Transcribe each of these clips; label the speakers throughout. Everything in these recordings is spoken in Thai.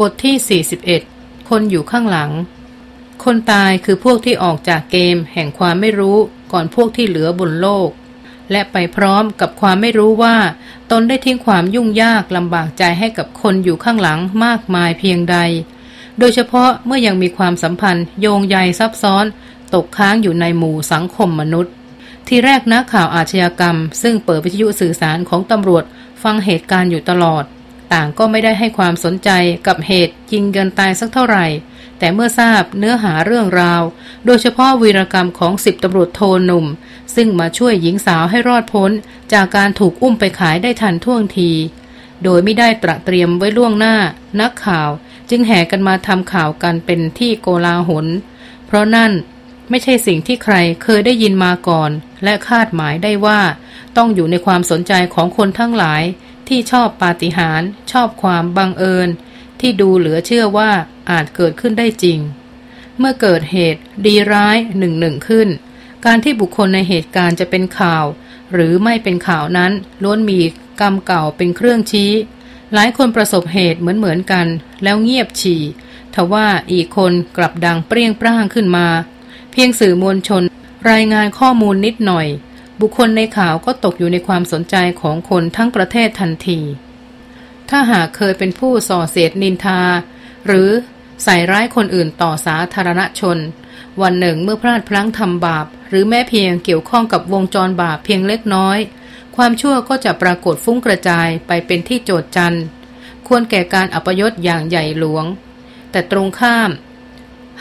Speaker 1: บทที่ 41 คนอยู่ข้างหลัง คนตายคือพวกที่ออกจากเกมแห่งความไม่รู้ก่อนพวกที่เหลือบนโลก และไปพร้อมกับความไม่รู้ว่า ตนได้ทิ้งความยุ่งยากลำบากใจให้กับคนอยู่ข้างหลังมากมายเพียงใด โดยเฉพาะเมื่อยังมีความสัมพันธ์โยงใยซับซ้อน ตกค้างอยู่ในหมู่สังคมมนุษย์ ที่แรกนักข่าวอาชญากรรม ซึ่งเปิดวิทยุสื่อสารของตำรวจฟังเหตุการณ์อยู่ตลอด ต่างก็ไม่ได้ให้ความสนใจกับเหตุยิงกันตายสักเท่าไหร่ แต่เมื่อทราบเนื้อหาเรื่องราว โดยเฉพาะวีรกรรมของสิบตำรวจโทหนุ่ม ซึ่งมาช่วยหญิงสาวให้รอดพ้น จากการถูกอุ้มไปขายได้ทันท่วงที โดยไม่ได้ตระเตรียมไว้ล่วงหน้า นักข่าวจึงแห่กันมาทำข่าวกันเป็นที่โกลาหล เพราะนั่นไม่ใช่สิ่งที่ใครเคยได้ยินมาก่อน และคาดหมายได้ว่า ต้องอยู่ในความสนใจของคนทั้งหลาย ที่ชอบปาฏิหาริย์ชอบความบังเอิญ ที่ดูเหลือเชื่อว่าอาจเกิดขึ้นได้จริง เมื่อเกิดเหตุดีร้ายหนึ่งหนึ่งขึ้น การที่บุคคลในเหตุการณ์จะเป็นข่าว หรือไม่เป็นข่าวนั้นล้วนมีกรรมเก่าเป็นเครื่องชี้ หลายคนประสบเหตุเหมือนเหมือนกัน แล้วเงียบฉี่ทว่าอีกคนกลับดังเปรี้ยงปร้างขึ้นมา เพียงสื่อมวลชนรายงานข้อมูลนิดหน่อย บุคคลในข่าวก็ตกอยู่ในความสนใจของคนทั้งประเทศทันที ถ้าหากเคยเป็นผู้ส่อเสียดนินทา หรือใส่ร้ายคนอื่นต่อสาธารณชน วันหนึ่งเมื่อพลาดพลั้งทำบาป หรือแม้เพียงเกี่ยวข้องกับวงจรบาปเพียงเล็กน้อย ความชั่วก็จะปรากฏฟุ้งกระจายไปเป็นที่โจดจันควรแก่การอัปยศอย่างใหญ่หลวง แต่ตรงข้าม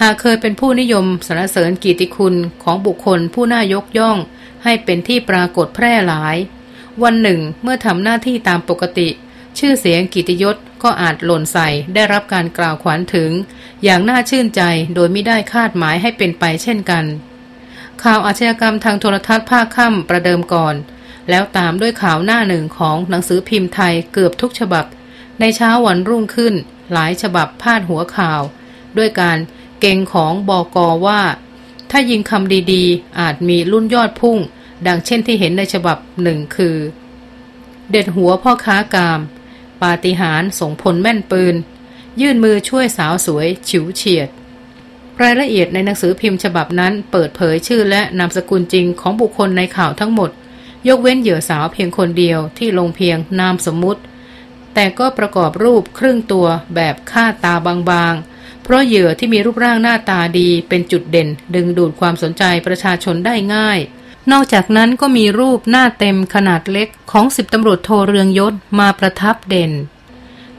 Speaker 1: หากเคยเป็นผู้นิยมสรรเสริญกิติคุณของบุคคลผู้น่ายกย่อง ให้เป็นที่ปรากฏแพร่หลาย วันหนึ่งเมื่อทำหน้าที่ตามปกติ ชื่อเสียงกิติยศก็อาจหล่นใส่ได้รับการกล่าวขวัญถึง อย่างน่าชื่นใจโดยไม่ได้คาดหมายให้เป็นไปเช่นกัน ข่าวอาชญากรรมทางโทรทัศน์ภาคค่ำประเดิมก่อน แล้วตามด้วยข่าวหน้าหนึ่งของหนังสือพิมพ์ไทยเกือบทุกฉบับ ในเช้าวันรุ่งขึ้น หลายฉบับพาดหัวข่าว ด้วยการเก่งของบอกอว่า ถ้ายิงคำดีๆ อาจมีรุ่นยอดพุ่ง ดังเช่นที่เห็นในฉบับหนึ่งคือ เด็ดหัวพ่อค้ากาม ปาฏิหาริย์ส่งผลแม่นปืน ยื่นมือช่วยสาวสวย ฉิวเฉียด รายละเอียดในหนังสือพิมพ์ฉบับนั้นเปิดเผยชื่อและนามสกุลจริงของบุคคลในข่าวทั้งหมด ยกเว้นเหยื่อสาวเพียงคนเดียวที่ลงเพียงนามสมมุติ แต่ก็ประกอบรูปครึ่งตัวแบบค่าตาบางๆ เพราะเหยื่อที่มีรูปร่างหน้าตาดีเป็นจุดเด่น ดึงดูดความสนใจประชาชนได้ง่าย นอกจากนั้นก็มีรูปหน้าเต็มขนาดเล็กของสิบตำรวจโทเรืองยศมาประทับเด่น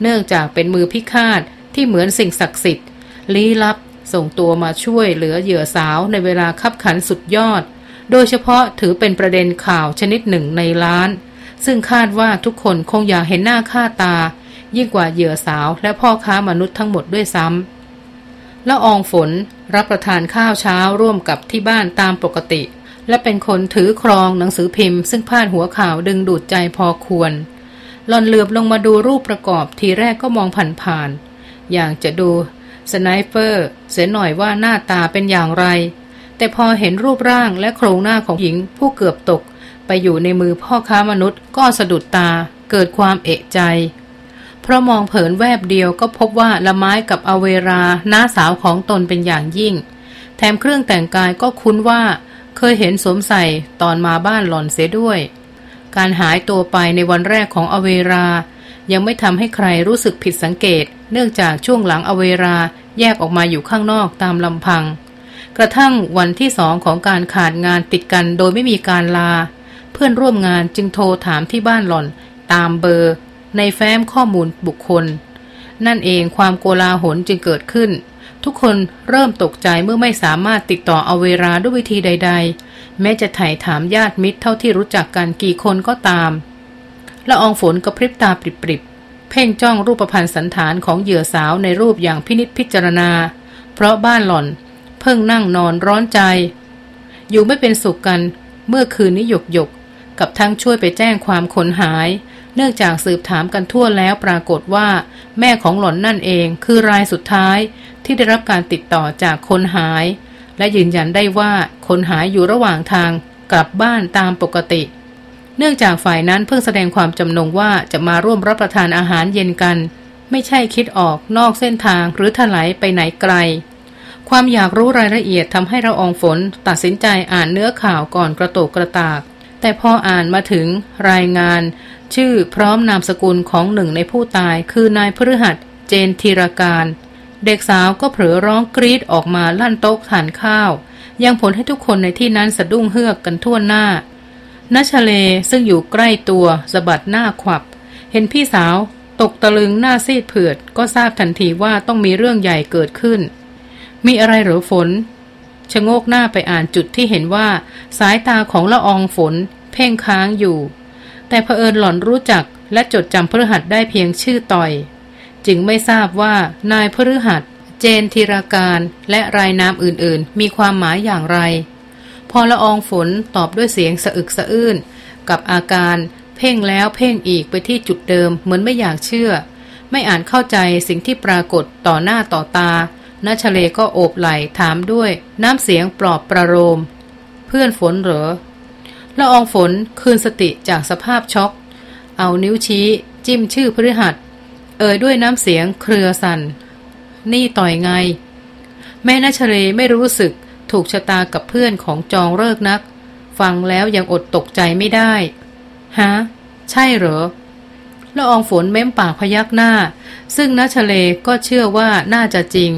Speaker 1: เนื่องจากเป็นมือพิฆาตที่เหมือนสิ่งศักดิ์สิทธิ์ลี้ลับส่งตัวมาช่วยเหลือเหยื่อสาวในเวลาคับขันสุดยอด โดยเฉพาะถือเป็นประเด็นข่าวชนิดหนึ่งในล้าน ซึ่งคาดว่าทุกคนคงอยากเห็นหน้าค่าตา ยิ่งกว่าเหยื่อสาวและพ่อค้ามนุษย์ทั้งหมดด้วยซ้ำ ละอองฝนรับประทานข้าวเช้าร่วมกับที่บ้านตามปกติ และเป็นคนถือครองหนังสือพิมพ์ ซึ่งพาดหัวข่าวดึงดูดใจพอควร หล่อนเหลือบลงมาดูรูปประกอบทีแรกก็มองผ่านๆอย่างจะดู sniper เสียหน่อยว่าหน้าตาเป็นอย่างไร แต่พอเห็นรูปร่างและโครงหน้าของหญิงผู้เกือบตก ไปอยู่ในมือพ่อค้ามนุษย์ก็สะดุดตาเกิดความเอะใจ เพราะมองเผินแวบเดียวก็พบว่าละไม้กับอเวราน้าสาวของตนเป็นอย่างยิ่ง แถมเครื่องแต่งกายก็คุ้นว่า เคยเห็นสวมใส่ตอนมาบ้านหล่อนเสียด้วย การหายตัวไปในวันแรกของอเวรา ยังไม่ทำให้ใครรู้สึกผิดสังเกต เนื่องจากช่วงหลังอเวราแยกออกมาอยู่ข้างนอกตามลำพัง กระทั่งวันที่สองของการขาดงานติดกันโดยไม่มีการลา เพื่อนร่วมงานจึงโทรถามที่บ้านหล่อน ตามเบอร์ ในแฟ้มข้อมูลบุคคล นั่นเองความโกลาหลจึงเกิดขึ้น ทุกคนเริ่มตกใจเมื่อไม่สามารถติดต่อเอาเวลาด้วยวิธีใด ๆ แม้จะไถ่าถามญาติมิตรเท่าที่รู้จักกันกี่คนก็ตามละอองฝนกระพริบตาปริบๆเพ่งจ้องรูปพันธ์สันฐานของเหยื่อสาวในรูปอย่างพินิษพิจารณา เพราะบ้านหล่อน เพิ่งนั่งนอนร้อนใจ อยู่ไม่เป็นสุขกันเมื่อคืนนี้หยกหยกกับทั้งช่วยไปแจ้งความคนหาย เนื่องจากสืบถามกันทั่วแล้วปรากฏว่า แม่ของหล่อนนั่นเองคือรายสุดท้ายที่ได้รับการติดต่อจากคนหาย และยืนยันได้ว่าคนหายอยู่ระหว่างทางกลับบ้านตามปกติ เนื่องจากฝ่ายนั้นเพิ่งแสดงความจำนงว่าจะมาร่วมรับประทานอาหารเย็นกัน ไม่ใช่คิดออกนอกเส้นทางหรือถลายไปไหนไกล ความอยากรู้รายละเอียดทำให้เราอองฝนตัดสินใจอ่านเนื้อข่าวก่อนกระโตกกระตากแต่พออ่านมาถึงรายงาน ชื่อพร้อมนามสกุลของหนึ่งในผู้ตายคือนายพฤหัสเจนธีรการ เด็กสาวก็เผลอร้องกรีดออกมาลั่นโต๊ะทานข้าว ยังผลให้ทุกคนในที่นั้นสะดุ้งเฮือกกันทั่วหน้านัชเลซึ่งอยู่ใกล้ตัวสะบัดหน้าขวับ เห็นพี่สาวตกตะลึงหน้าซีดเผือด ก็ทราบทันทีว่าต้องมีเรื่องใหญ่เกิดขึ้น มีอะไรหรือฝนชะโงกหน้าไปอ่านจุดที่เห็นว่า สายตาของละอองฝน เพ่งค้างอยู่ แต่เผอิญหล่อนรู้จักและจดจำพฤหัสได้เพียงชื่อต่อย จึงไม่ทราบว่านายพฤหัส เจนธีราการและรายนามอื่นๆ มีความหมายอย่างไร พอละอองฝนตอบด้วยเสียงสะอึกสะอื้นกับอาการเพ่งแล้วเพ่งอีกไปที่จุดเดิมเหมือนไม่อยากเชื่อ ไม่อ่านเข้าใจสิ่งที่ปรากฏต่อหน้าต่อตานัชเลก็โอบไหลถามด้วยน้ำเสียงปลอบประโลม เพื่อนฝนเหรอ ละอองฝนคืนสติจากสภาพช็อก เอานิ้วชี้ จิ้มชื่อพฤหัส เอ่ยด้วยน้ำเสียงเครือสันนี่ต่อยไง แม่นัชเลไม่รู้สึกถูกชะตากับเพื่อนของจองเลิกนัก ฟังแล้วยังอดตกใจไม่ได้ฮะใช่เหรอละอองฝนเม้มปากพยักหน้า ซึ่งนัชเลก็เชื่อว่าน่าจะจริง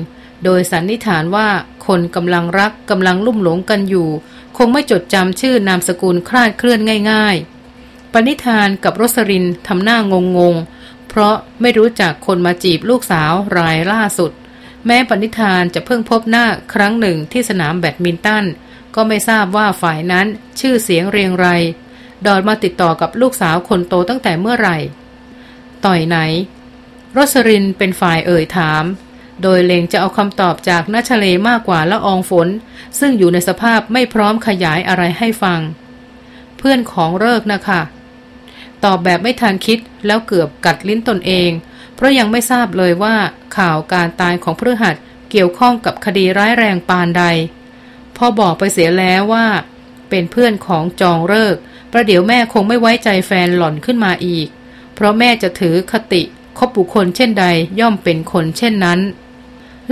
Speaker 1: โดยสันนิษฐานว่าคนกำลังรักกำลังลุ่มหลงกันอยู่ คงไม่จดจำชื่อนามสกุลคลาดเคลื่อนง่าย ๆ ปณิธานกับรสรินทำหน้างงงเพราะไม่รู้จักคนมาจีบลูกสาวรายล่าสุด แม้ปณิธานจะเพิ่งพบหน้าครั้งหนึ่งที่สนามแบดมินตัน ก็ไม่ทราบว่าฝ่ายนั้นชื่อเสียงเรียงไร ดอดมาติดต่อกับลูกสาวคนโตตั้งแต่เมื่อไหร่ ต่อยไหนรสรินเป็นฝ่ายเอ่ยถาม โดยเลงจะเอาคำตอบจากนัชเลมากกว่าละอองฝน ซึ่งอยู่ในสภาพไม่พร้อมขยายอะไรให้ฟัง เพื่อนของเลิกนะคะ ตอบแบบไม่ทันคิดแล้วเกือบกัดลิ้นตนเอง เพราะยังไม่ทราบเลยว่าข่าวการตายของพฤหัสเกี่ยวข้องกับคดีร้ายแรงปานใด พอบอกไปเสียแล้วว่า เป็นเพื่อนของจองเลิก ประเดี๋ยวแม่คงไม่ไว้ใจแฟนหล่อนขึ้นมาอีก เพราะแม่จะถือคติคบบุคคลเช่นใดย่อมเป็นคนเช่นนั้น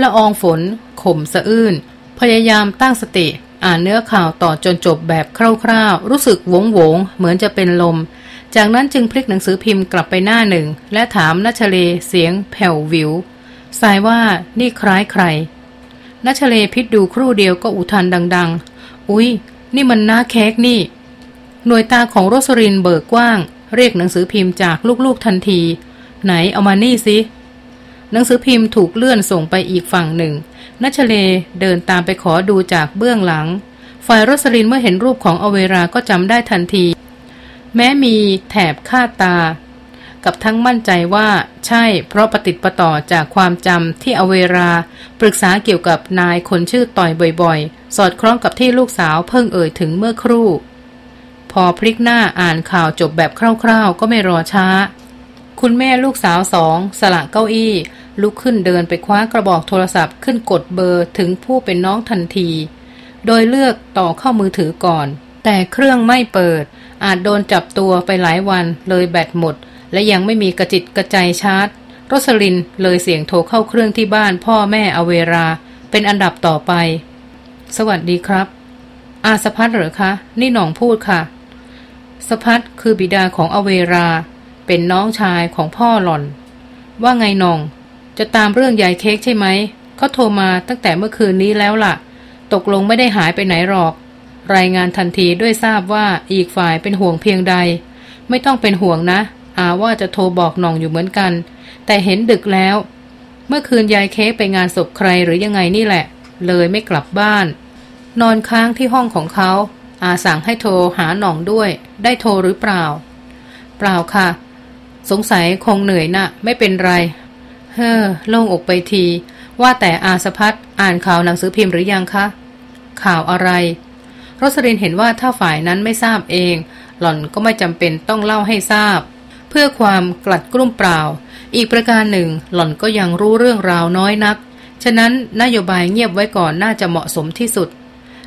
Speaker 1: ละอองฝนข่มสะอื้น พยายามตั้งสติ อ่านเนื้อข่าวต่อจนจบแบบคร่าวๆ รู้สึกวงวงเหมือนจะเป็นลม จากนั้นจึงพลิกหนังสือพิมพ์กลับไปหน้าหนึ่ง และถามนัชเลเสียงแผ่ววิวสายว่านี่คล้ายใครนัชเลพิษดูครู่เดียวก็อุทานดัง ๆ อุ๊ย นี่มันน้าแคกนี่ หน่วยตาของโรสรินเบิกกว้าง เรียกหนังสือพิมพ์จากลูกๆทันที ไหนเอามานี่สิ หนังสือพิมพ์ถูกเลื่อนส่งไปอีกฝั่งหนึ่งนัชเลเดินตามไปขอดูจากเบื้องหลัง ฝ่ายรสรินเมื่อเห็นรูปของอเวราก็จำได้ทันที แม้มีแถบคาดตา กับทั้งมั่นใจว่าใช่เพราะปฏิติประต่อจากความจำที่อเวราปรึกษาเกี่ยวกับนายคนชื่อต่อยบ่อยๆ สอดคล้องกับที่ลูกสาวเพิ่งเอ่ยถึงเมื่อครู่ พอพลิกหน้าอ่านข่าวจบแบบคร่าวๆ ก็ไม่รอช้า คุณแม่ลูกสาวสองสละเก้าอี้ ลุกขึ้นเดินไปคว้ากระบอกโทรศัพท์ขึ้นกดเบอร์ถึงผู้เป็นน้องทันที โดยเลือกต่อเข้ามือถือก่อน แต่เครื่องไม่เปิด อาจโดนจับตัวไปหลายวันเลยแบตหมด และยังไม่มีกระจิตกระใจชาร์จรสลินเลยเสียงโทรเข้าเครื่องที่บ้านพ่อแม่อเวรา เป็นอันดับต่อไป สวัสดีครับ อาสพัฒเหรอคะ นี่หน่องพูดค่ะ สพัฒคือบิดาของอเวรา เป็นน้องชายของพ่อหล่อน ว่าไงหน่อง จะตามเรื่องยายเค้กใช่ไหม เขาโทรมาตั้งแต่เมื่อคืนนี้แล้วล่ะ ตกลงไม่ได้หายไปไหนหรอก รายงานทันทีด้วยทราบว่าอีกฝ่ายเป็นห่วงเพียงใด ไม่ต้องเป็นห่วงนะ อาว่าจะโทรบอกน่องอยู่เหมือนกัน แต่เห็นดึกแล้ว เมื่อคืนยายเค้กไปงานศพใครหรือยังไงนี่แหละ เลยไม่กลับบ้าน นอนค้างที่ห้องของเขา อาสั่งให้โทรหาหน่องด้วย ได้โทรหรือเปล่า เปล่าค่ะ สงสัยคงเหนื่อยนะ่ะ ไม่เป็นไร เฮ้อโล่งอกไปที ว่าแต่อาสพัฒอ่านข่าวหนังสือพิมพ์หรือยังคะ ข่าวอะไรรสรินเห็นว่าถ้าฝ่ายนั้นไม่ทราบเอง หล่อนก็ไม่จำเป็นต้องเล่าให้ทราบ เพื่อความกลัดกลุ้มเปล่า อีกประการหนึ่ง หล่อนก็ยังรู้เรื่องราวน้อยนัก ฉะนั้นนโยบายเงียบไว้ก่อนน่าจะเหมาะสมที่สุด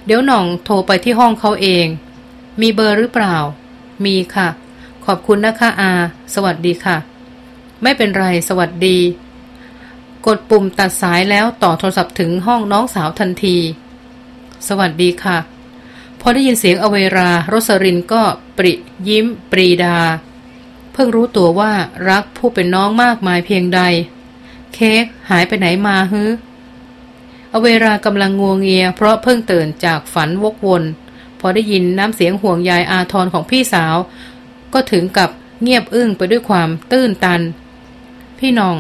Speaker 1: เดี๋ยวหน่องโทรไปที่ห้องเขาเอง มีเบอร์หรือเปล่า มีค่ะ ขอบคุณนะคะอา สวัสดีค่ะ ไม่เป็นไร สวัสดี กดปุ่มตัดสายแล้วต่อโทรศัพท์ถึงห้องน้องสาวทันที สวัสดีค่ะ พอได้ยินเสียงอเวราโรสรินก็ปริยิ้ม ปรีดา เพิ่งรู้ตัวว่ารักผู้เป็นน้องมากมายเพียงใด เค้กหายไปไหนมาฮึอเวรากำลังงัวงเงีย เพราะเพิ่งตื่นจากฝันวกวน พอได้ยินน้ำเสียงห่วงใยอาทรของพี่สาว ก็ถึงกับเงียบอึ้งไปด้วยความตื้นตัน พี่น้อง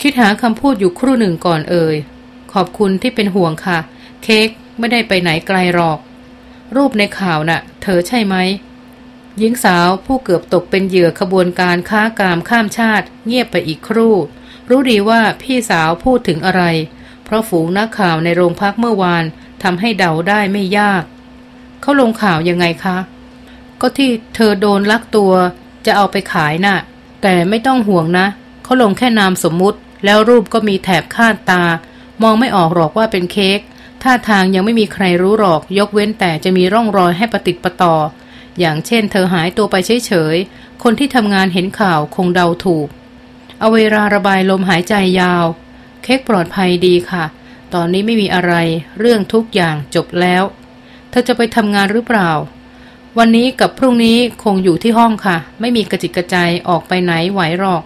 Speaker 1: คิดหาคำพูดอยู่ครู่หนึ่งก่อนเอ่ย ขอบคุณที่เป็นห่วงค่ะ เค้กไม่ได้ไปไหนไกลหรอก รูปในข่าวนะ่ะ เธอใช่ไหมหญิงสาวผู้เกือบตกเป็นเหยื่อขบวนการค้ากามข้ามชาติ เงียบไปอีกครู่ รู้ดีว่าพี่สาวพูดถึงอะไร เพราะฝูงนักข่าวในโรงพักเมื่อวานทำให้เดาได้ไม่ยาก เขาลงข่าวยังไงคะ ก็ที่เธอโดนลักตัวจะเอาไปขายนะ่ะ แต่ไม่ต้องห่วงนะ เขาลงแค่นามสมมุติ แล้วรูปก็มีแถบคาดตา มองไม่ออกหรอกว่าเป็นเค้กท่าทางยังไม่มีใครรู้หรอก ยกเว้นแต่จะมีร่องรอยให้ประติดประต่อ อย่างเช่น เธอหายตัวไปเฉยๆ คนที่ทำงานเห็นข่าวคงเดาถูก เอาเวลาระบายลมหายใจยาว เค้กปลอดภัยดีค่ะ ตอนนี้ไม่มีอะไร เรื่องทุกอย่างจบแล้ว เธอจะไปทำงานหรือเปล่า วันนี้กับพรุ่งนี้คงอยู่ที่ห้องค่ะ ไม่มีกระจิกกระใจออกไปไหนไหวหรอก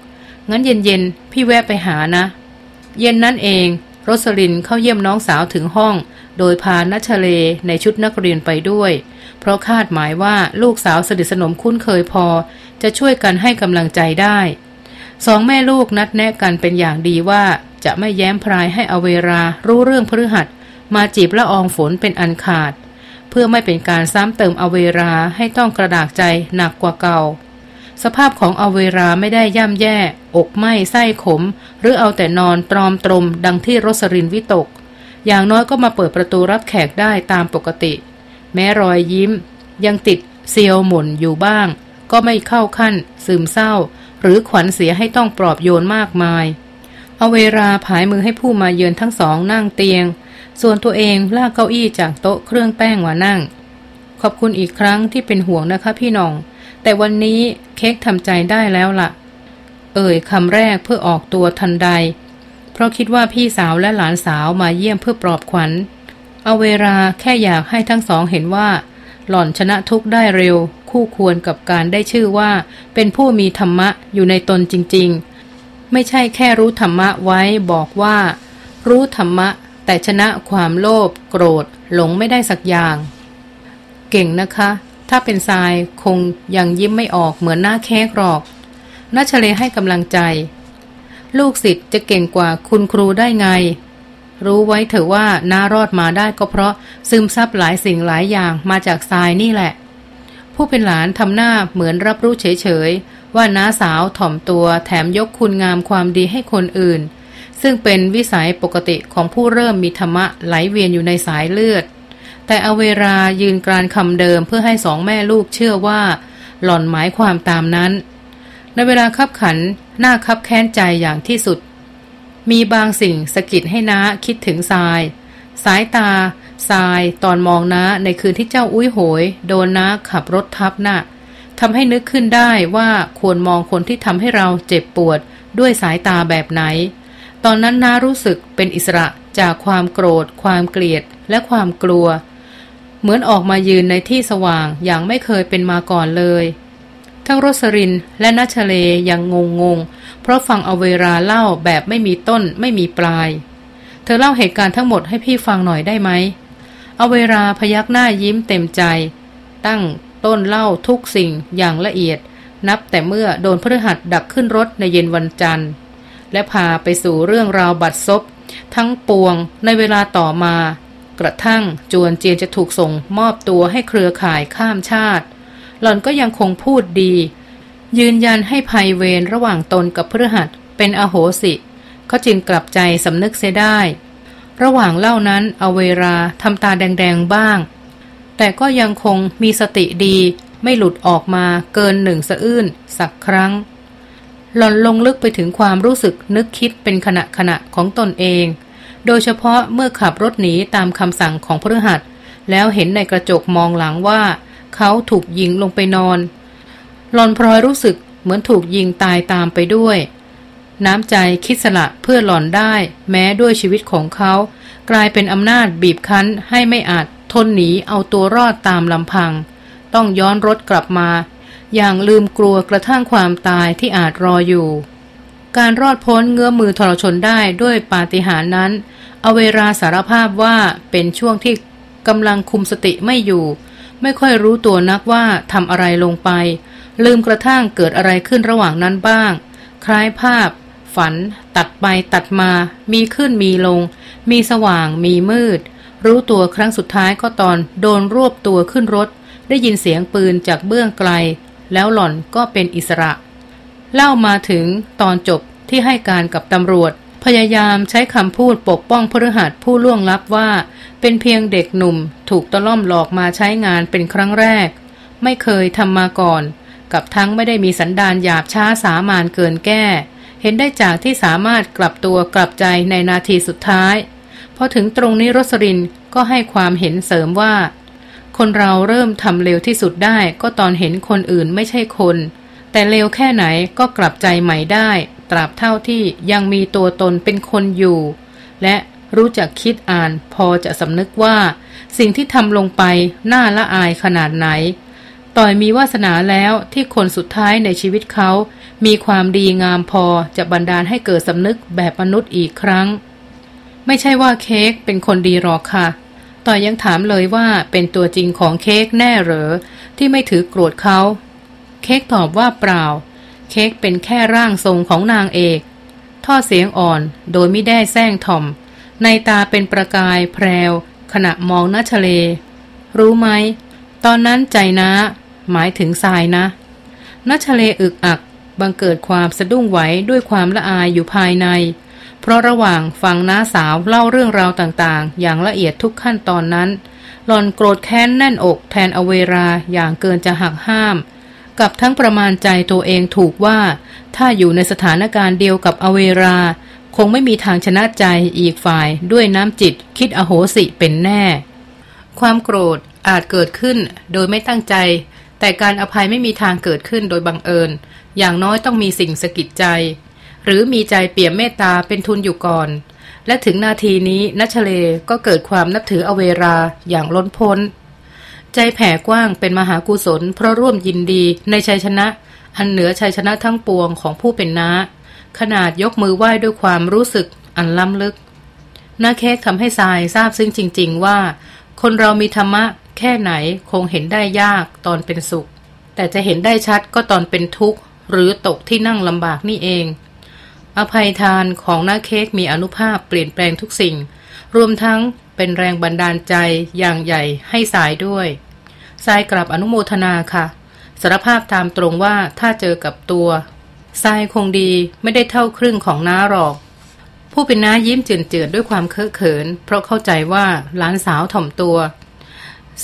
Speaker 1: งั้นเย็นๆ พี่แวะไปหานะ เย็นนั่นเอง โรสลินเข้าเยี่ยมน้องสาวถึงห้อง โดยพานัชเลในชุดนักเรียนไปด้วย เพราะคาดหมายว่าลูกสาวสนิทสนมคุ้นเคยพอ จะช่วยกันให้กำลังใจได้สองแม่ลูกนัดแนะกันเป็นอย่างดีว่าจะไม่แย้มพรายให้อเวรารู้เรื่องพฤหัส มาจีบละอองฝนเป็นอันขาด เพื่อไม่เป็นการซ้ำเติมอเวราให้ต้องกระดากใจหนักกว่าเก่า สภาพของอเวราไม่ได้ย่ำแย่ อกไหม้ไส้ขม หรือเอาแต่นอนตรอมตรม ดังที่รสรินวิตก อย่างน้อยก็มาเปิดประตูรับแขกได้ตามปกติ แม้รอยยิ้ม ยังติดเซียวหม่นอยู่บ้าง ก็ไม่เข้าขั้น ซึมเศร้า หรือขวัญเสียให้ต้องปลอบโยนมากมายเอาเวลาผายมือให้ผู้มาเยือนทั้งสองนั่งเตียง ส่วนตัวเองลากเก้าอี้จากโต๊ะเครื่องแป้งมานั่ง ขอบคุณอีกครั้งที่เป็นห่วงนะคะพี่น้อง แต่วันนี้เค้กทำใจได้แล้วละ่ะ เอ่ยคำแรกเพื่อออกตัวทันใด เพราะคิดว่าพี่สาวและหลานสาวมาเยี่ยมเพื่อปลอบขวัญ เอาเวลาแค่อยากให้ทั้งสองเห็นว่า หล่อนชนะทุกได้เร็ว คู่ควรกับการได้ชื่อว่า เป็นผู้มีธรรมะอยู่ในตนจริง ๆ ไม่ใช่แค่รู้ธรรมะไว้บอกว่า รู้ธรรมะ แต่ชนะความโลภโกรธ หลงไม่ได้สักอย่าง เก่งนะคะ ถ้าเป็นทรายคงยังยิ้มไม่ออกเหมือนหน้าแค้กหรอกนัชเลให้กำลังใจ ลูกศิษย์จะเก่งกว่าคุณครูได้ไง รู้ไว้เถอะว่าน้ารอดมาได้ก็เพราะซึมซับหลายสิ่งหลายอย่างมาจากทรายนี่แหละ ผู้เป็นหลานทำหน้าเหมือนรับรู้เฉยๆ ว่าน้าสาวถ่อมตัวแถมยกคุณงามความดีให้คนอื่น ซึ่งเป็นวิสัยปกติของผู้เริ่มมีธรรมะไหลเวียนอยู่ในสายเลือด แต่อเวรายืนกรานคำเดิมเพื่อให้สองแม่ลูกเชื่อว่า หล่อนหมายความตามนั้น ในเวลาคับขันหน้าคับแค้นใจอย่างที่สุด มีบางสิ่งสะกิดให้น้าคิดถึงทราย สายตาทรายตอนมองน้าในคืนที่เจ้าอุ้ยโหย โดนน้าขับรถทับหน้าทำให้นึกขึ้นได้ว่าควรมองคนที่ทำให้เราเจ็บปวดด้วยสายตาแบบไหน ตอนนั้นน้ารู้สึกเป็นอิสระจากความโกรธ ความเกลียดและความกลัว เหมือนออกมายืนในที่สว่างอย่างไม่เคยเป็นมาก่อนเลย ทั้งรสรินและนัชเลยังงงงง เพราะฟังเอาเวลาเล่าแบบไม่มีต้นไม่มีปลาย เธอเล่าเหตุการณ์ทั้งหมดให้พี่ฟังหน่อยได้ไหมเอาเวลาพยักหน้ายิ้มเต็มใจ ตั้งต้นเล่าทุกสิ่งอย่างละเอียด นับแต่เมื่อโดนพฤหัสดักขึ้นรถในเย็นวันจันทร์ และพาไปสู่เรื่องราวบัตรซบทั้งปวงในเวลาต่อมา กระทั่งจวนเจียนจะถูกส่งมอบตัวให้เครือข่ายข้ามชาติ หล่อนก็ยังคงพูดดี ยืนยันให้ภัยเวรระหว่างตนกับพฤหัสเป็นอโหสิ เขาจึงกลับใจสำนึกเสียได้ ระหว่างเล่านั้นเอาเวลาทำตาแดงๆบ้าง แต่ก็ยังคงมีสติดีไม่หลุดออกมาเกินหนึ่งสะอื้นสักครั้ง หล่อนลงลึกไปถึงความรู้สึกนึกคิดเป็นขณะขณะของตนเอง โดยเฉพาะเมื่อขับรถหนีตามคำสั่งของพฤหัส แล้วเห็นในกระจกมองหลังว่า เขาถูกยิงลงไปนอน หลอนพลอยรู้สึกเหมือนถูกยิงตายตามไปด้วย น้ำใจคิดสละเพื่อหลอนได้ แม้ด้วยชีวิตของเขา กลายเป็นอำนาจบีบคั้นให้ไม่อาจทนหนีเอาตัวรอดตามลำพัง ต้องย้อนรถกลับมา อย่างลืมกลัวกระทั่งความตายที่อาจรออยู่ การรอดพ้นเงื้อมือทรชนได้ด้วยปาฏิหาริย์นั้น อเวราสารภาพว่าเป็นช่วงที่กำลังคุมสติไม่อยู่ ไม่ค่อยรู้ตัวนักว่าทำอะไรลงไป ลืมกระทั่งเกิดอะไรขึ้นระหว่างนั้นบ้าง คล้ายภาพ ฝัน ตัดไปตัดมา มีขึ้นมีลง มีสว่างมีมืด รู้ตัวครั้งสุดท้ายก็ตอนโดนรวบตัวขึ้นรถ ได้ยินเสียงปืนจากเบื้องไกล แล้วหล่อนก็เป็นอิสระ เล่ามาถึงตอนจบที่ให้การกับตำรวจ พยายามใช้คำพูดปกป้องพฤหัสผู้ล่วงลับว่า เป็นเพียงเด็กหนุ่มถูกตะล่อมหลอกมาใช้งานเป็นครั้งแรก ไม่เคยทำมาก่อน กับทั้งไม่ได้มีสันดานหยาบช้าสามานเกินแก้ เห็นได้จากที่สามารถกลับตัวกลับใจในนาทีสุดท้ายพอถึงตรงนี้รสรินก็ให้ความเห็นเสริมว่า คนเราเริ่มทำเร็วที่สุดได้ก็ตอนเห็นคนอื่นไม่ใช่คน แต่เร็วแค่ไหนก็กลับใจใหม่ได้ ตราบเท่าที่ยังมีตัวตนเป็นคนอยู่ และรู้จักคิดอ่านพอจะสำนึกว่า สิ่งที่ทำลงไปน่าละอายขนาดไหน ต่อยมีวาสนาแล้วที่คนสุดท้ายในชีวิตเขา มีความดีงามพอจะบันดาลให้เกิดสำนึกแบบมนุษย์อีกครั้ง ไม่ใช่ว่าเค้กเป็นคนดีหรอกค่ะ ต่อยยังถามเลยว่าเป็นตัวจริงของเค้กแน่หรอที่ไม่ถือโกรธเขา เค้กตอบว่าเปล่า เค้กเป็นแค่ร่างทรงของนางเอก ท่อเสียงอ่อนโดยไม่ได้แซงถ่อม ในตาเป็นประกายแพรว ขณะมองนัชเล รู้ไหม ตอนนั้นใจนะ หมายถึงทรายนะนัชเลอึกอัก บังเกิดความสะดุ้งไหวด้วยความละอายอยู่ภายใน เพราะระหว่างฟังน้าสาวเล่าเรื่องราวต่างๆ อย่างละเอียดทุกขั้นตอนนั้น หลอนโกรธแค้นแน่นอกแทนอเวราอย่างเกินจะหักห้าม กับทั้งประมาณใจตัวเองถูกว่า ถ้าอยู่ในสถานการณ์เดียวกับอเวรา คงไม่มีทางชนะใจอีกฝ่ายด้วยน้ำจิตคิดอโหสิเป็นแน่ ความโกรธอาจเกิดขึ้นโดยไม่ตั้งใจ แต่การอภัยไม่มีทางเกิดขึ้นโดยบังเอิญ อย่างน้อยต้องมีสิ่งสะกิดใจ หรือมีใจเปี่ยมเมตตาเป็นทุนอยู่ก่อน และถึงนาทีนี้นัชเลก็เกิดความนับถืออเวราอย่างล้นพ้น ใจแผ่กว้างเป็นมหากุศล เพราะร่วมยินดีในชัยชนะ อันเหนือชัยชนะทั้งปวงของผู้เป็นน้า ขนาดยกมือไหว้ด้วยความรู้สึกอันล้ำลึกหน้าเค้กทำให้ทรายทราบซึ้งจริง ๆ ว่า คนเรามีธรรมะแค่ไหนคงเห็นได้ยากตอนเป็นสุข แต่จะเห็นได้ชัดก็ตอนเป็นทุกข์ หรือตกที่นั่งลำบากนี่เอง อภัยทานของหน้าเค้กมีอนุภาพเปลี่ยนแปลงทุกสิ่ง รวมทั้ง เป็นแรงบันดาลใจอย่างใหญ่ให้สายด้วยสายกลับอนุโมทนาค่ะสารภาพตามตรงว่าถ้าเจอกับตัวทรายคงดีไม่ได้เท่าครึ่งของน้าหรอก ผู้เป็นน้ายิ้มเจือนๆด้วยความเคอะเขิน เพราะเข้าใจว่าหลานสาวถ่อมตัว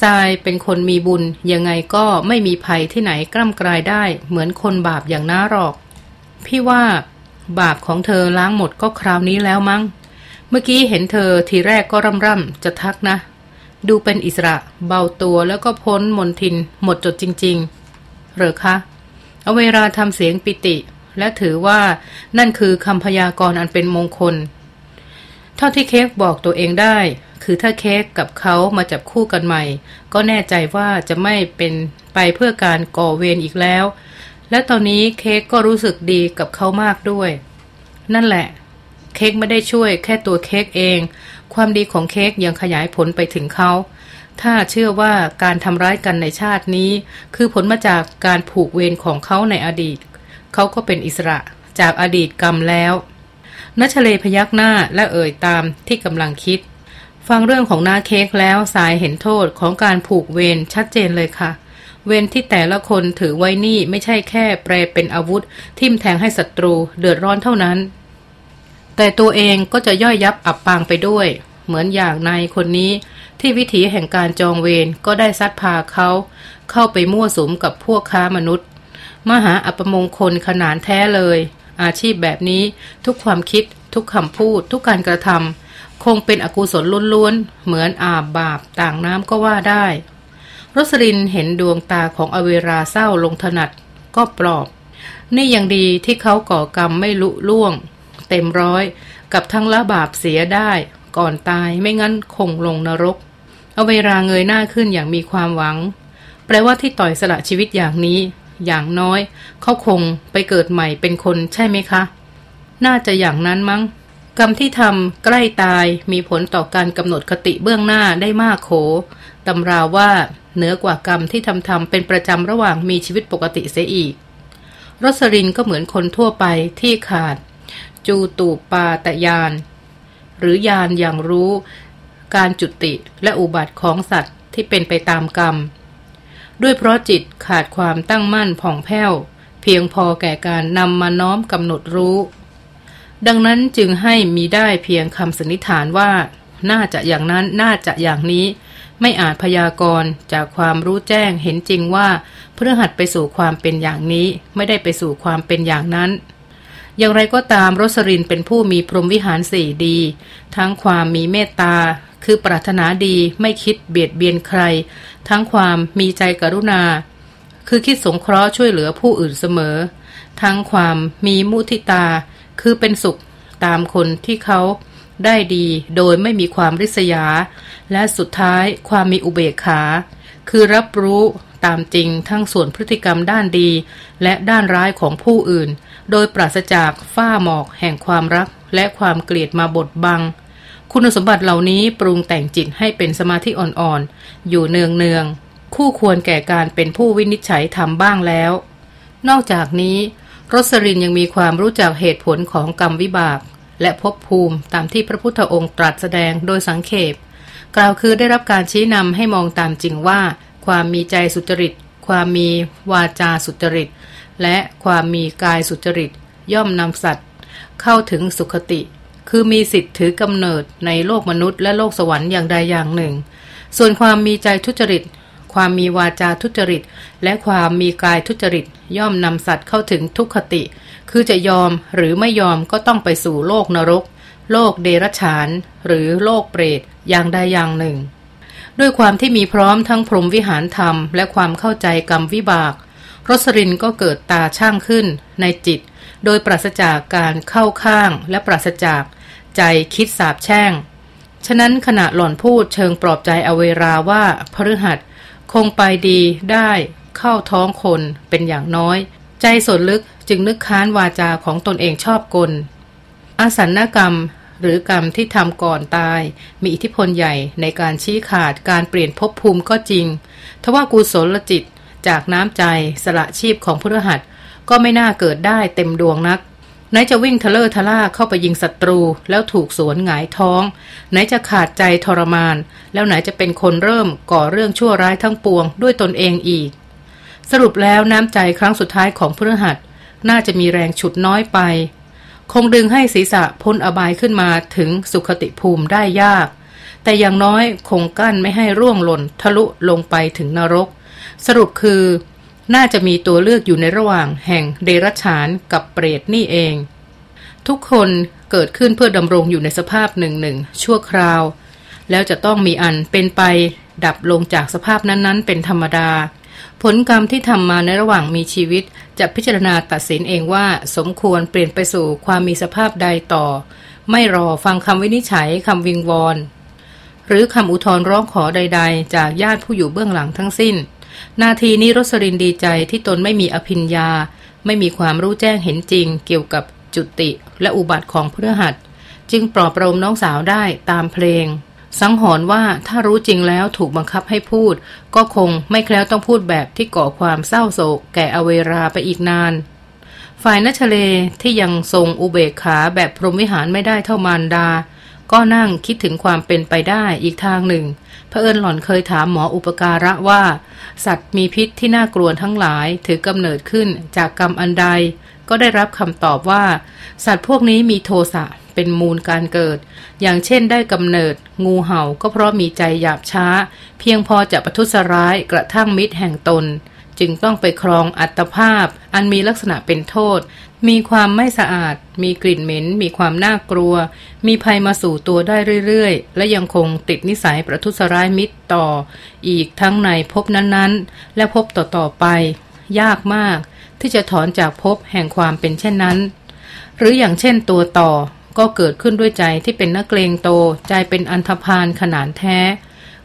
Speaker 1: ทรายเป็นคนมีบุญ ยังไงก็ไม่มีภัยที่ไหนกล้ำกลายได้ เหมือนคนบาปอย่างน้าหรอก พี่ว่า บาปของเธอล้างหมดก็คราวนี้แล้วมั้ง เมื่อกี้เห็นเธอทีแรกก็ร่ำร่ำจะทักนะ ดูเป็นอิสระ เบาตัวแล้วก็พ้นมนทิน หมดจดจริง ๆ เหรอคะ เอาเวลาทำเสียงปิติ และถือว่านั่นคือคำพยากรณ์อันเป็นมงคล เท่าที่เค้กบอกตัวเองได้ คือถ้าเค้กกับเขามาจับคู่กันใหม่ ก็แน่ใจว่าจะไม่เป็นไปเพื่อการก่อเวรอีกแล้ว และตอนนี้เค้กก็รู้สึกดีกับเขามากด้วย นั่นแหละ เค้กไม่ได้ช่วยแค่ตัวเค้กเอง ความดีของเค้กยังขยายผลไปถึงเขาถ้าเชื่อว่าการทำร้ายกันในชาตินี้ คือผลมาจากการผูกเวรของเขาในอดีต เขาก็เป็นอิสระจากอดีตกรรมแล้วนัชเลพยักหน้าและเอ่ยตามที่กำลังคิด ฟังเรื่องของนาเค้กแล้วสายเห็นโทษของการผูกเวรชัดเจนเลยค่ะ เวรที่แต่ละคนถือไว้นี่ไม่ใช่แค่แปลเป็นอาวุธ ทิ่มแทงให้ศัตรูเดือดร้อนเท่านั้น แต่ตัวเองก็จะย่อยยับอับปางไปด้วย เหมือนอย่างนายคนนี้ที่วิถีแห่งการจองเวรก็ได้ซัดพาเขาเข้าไปมั่วสุมกับพวกค้ามนุษย์ มหาอัปมงคลขนานแท้เลย อาชีพแบบนี้ทุกความคิด ทุกคำพูด ทุกการกระทำคงเป็นอกุศลล้วนๆ เหมือนอาบบาปต่างน้ำก็ว่าได้ รสรินเห็นดวงตาของอเวราเศร้าลงถนัดก็ปลอบ นี่ยังดีที่เขาก่อกรรมไม่ลุล่วง เต็มร้อย กับทั้งละบาปเสียได้ ก่อนตายไม่งั้นคงลงนรก เอาเวลาเงยหน้าขึ้นอย่างมีความหวัง แปลว่าที่ต่อยสละชีวิตอย่างนี้ อย่างน้อยเขาคงไปเกิดใหม่เป็นคนใช่ไหมคะ น่าจะอย่างนั้นมั้ง กรรมที่ทำใกล้ตายมีผลต่อการกำหนดคติเบื้องหน้าได้มากโขตำราว่าเหนือกว่ากรรมที่ทำทำเป็นประจำระหว่างมีชีวิตปกติเสียอีกรสรินก็เหมือนคนทั่วไปที่ขาด จูตูปาตยาน หรือยานอย่างรู้การจุติและอุบัติของสัตว์ที่เป็นไปตามกรรม ด้วยเพราะจิตขาดความตั้งมั่นผ่องแผ้ว เพียงพอแก่การนำมาน้อมกำหนดรู้ ดังนั้นจึงให้มีได้เพียงคำสนิฐานว่า น่าจะอย่างนั้นน่าจะอย่างนี้ ไม่อาจพยากรณ์จากความรู้แจ้งเห็นจริงว่าเพื่อหัดไปสู่ความเป็นอย่างนี้ไม่ได้ไปสู่ความเป็นอย่างนั้น อย่างไรก็ตามรสรินเป็นผู้มีพรหมวิหารสี่ดี ทั้งความมีเมตตา คือปรารถนาดีไม่คิดเบียดเบียนใคร ทั้งความมีใจกรุณา คือคิดสงเคราะห์ช่วยเหลือผู้อื่นเสมอ ทั้งความมีมุทิตา คือเป็นสุขตามคนที่เขาได้ดีโดยไม่มีความริษยา และสุดท้ายความมีอุเบกขา คือรับรู้ตามจริงทั้งส่วนพฤติกรรมด้านดี และด้านร้ายของผู้อื่น โดยปราศจากฝ้าหมอกแห่งความรักและความเกลียดมาบดบัง คุณสมบัติเหล่านี้ปรุงแต่งจิตให้เป็นสมาธิอ่อนๆ อยู่เนืองๆ คู่ควรแก่การเป็นผู้วินิจฉัยทำบ้างแล้ว นอกจากนี้รสรินยังมีความรู้จักเหตุผลของกรรมวิบาก และภพภูมิตามที่พระพุทธองค์ตรัสแสดงโดยสังเขปกล่าวคือได้รับการชี้นำให้มองตามจริงว่า ความมีใจสุจริต ความมีวาจาสุจริต และความมีกายสุจริต ย่อมนำสัตว์ เข้าถึงสุขติ คือมีสิทธิ์ถือกำเนิดในโลกมนุษย์และโลกสวรรค์อย่างใดอย่างหนึ่ง ส่วนความมีใจทุจริต ความมีวาจาทุจริต และความมีกายทุจริต ย่อมนำสัตว์เข้าถึงทุกขติ คือจะยอมหรือไม่ยอมก็ต้องไปสู่โลกนรก โลกเดรัจฉาน หรือโลกเปรตอย่างใดอย่างหนึ่ง ด้วยความที่มีพร้อมทั้งพรหมวิหารธรรม และความเข้าใจกรรมวิบาก รสรินก็เกิดตาช่างขึ้น ในจิต โดยปราศจากการเข้าข้าง และปราศจาก ใจคิดสาบแช่ง ฉะนั้นขณะหล่อนพูดเชิงปลอบใจอเวราว่าพฤหัสคงไปดีได้ เข้าท้องคนเป็นอย่างน้อย ใจสดลึกจึงนึกค้านวาจาของตนเองชอบกลอาสันนกรรม หรือกรรมที่ทำก่อนตาย มีอิทธิพลใหญ่ในการชี้ขาดการเปลี่ยนภพภูมิก็จริง ทว่ากุศลจิตจากน้ำใจสละชีพของพฤหัสก็ไม่น่าเกิดได้เต็มดวงนัก ไหนจะวิ่งทะเลอทะล่าเข้าไปยิงศัตรูแล้วถูกสวนหงายท้อง ไหนจะขาดใจทรมาน แล้วไหนจะเป็นคนเริ่มก่อเรื่องชั่วร้ายทั้งปวงด้วยตนเองอีก สรุปแล้วน้ำใจครั้งสุดท้ายของพฤหัสน่าจะมีแรงฉุดน้อยไป คงดึงให้ศีรษะพ้นอบายขึ้นมาถึงสุขติภูมิได้ยาก แต่อย่างน้อยคงกั้นไม่ให้ร่วงหล่นทะลุลงไปถึงนรก สรุปคือ น่าจะมีตัวเลือกอยู่ในระหว่างแห่งเดรัจฉานกับเปรตนี่เอง ทุกคนเกิดขึ้นเพื่อดำรงอยู่ในสภาพหนึ่งหนึ่งชั่วคราว แล้วจะต้องมีอันเป็นไปดับลงจากสภาพนั้นๆ เป็นธรรมดา ผลกรรมที่ทำมาในระหว่างมีชีวิต จะพิจารณาตัดสินเองว่า สมควรเปลี่ยนไปสู่ความมีสภาพใดต่อ ไม่รอฟังคำวินิจฉัยคำวิงวอน หรือคำอุทธรร้องขอใด ๆ จากญาติผู้อยู่เบื้องหลังทั้งสิ้น นาทีนี้รสรินดีใจที่ตนไม่มีอภิญญาไม่มีความรู้แจ้งเห็นจริง เกี่ยวกับจุติและอุบัติของเพื่อหัดจึงปลอบประโลมน้องสาวได้ตามเพลง สังหรณ์ว่าถ้ารู้จริงแล้วถูกบังคับให้พูด ก็คงไม่แคล้วต้องพูดแบบที่ก่อความเศร้าโศกแก่อเวราไปอีกนาน ฝ่ายนัชเลที่ยังทรงอุเบกขาแบบพรหมวิหารไม่ได้เท่ามารดา ก็นั่งคิดถึงความเป็นไปได้อีกทางหนึ่งเผอิญหล่อนเคยถามหมออุปการะว่า สัตว์มีพิษที่น่ากลัวทั้งหลายถือกำเนิดขึ้นจากกรรมอันใด ก็ได้รับคำตอบว่า สัตว์พวกนี้มีโทสะเป็นมูลการเกิด อย่างเช่นได้กำเนิด งูเห่าก็เพราะมีใจหยาบช้า เพียงพอจะประทุษร้ายกระทั่งมิตรแห่งตน จึงต้องไปครองอัตภาพ อันมีลักษณะเป็นโทษ มีความไม่สะอาด มีกลิ่นเหม็น มีความน่ากลัว มีภัยมาสู่ตัวได้เรื่อยๆ และยังคงติดนิสัยประทุษร้ายมิตรต่อ อีกทั้งในภพนั้นๆ และภพต่อๆไป ยากมาก ที่จะถอนจากภพแห่งความเป็นเช่นนั้น หรืออย่างเช่นตัวต่อก็เกิดขึ้นด้วยใจที่เป็นนักเลงโตใจเป็นอันธพาลขนานแท้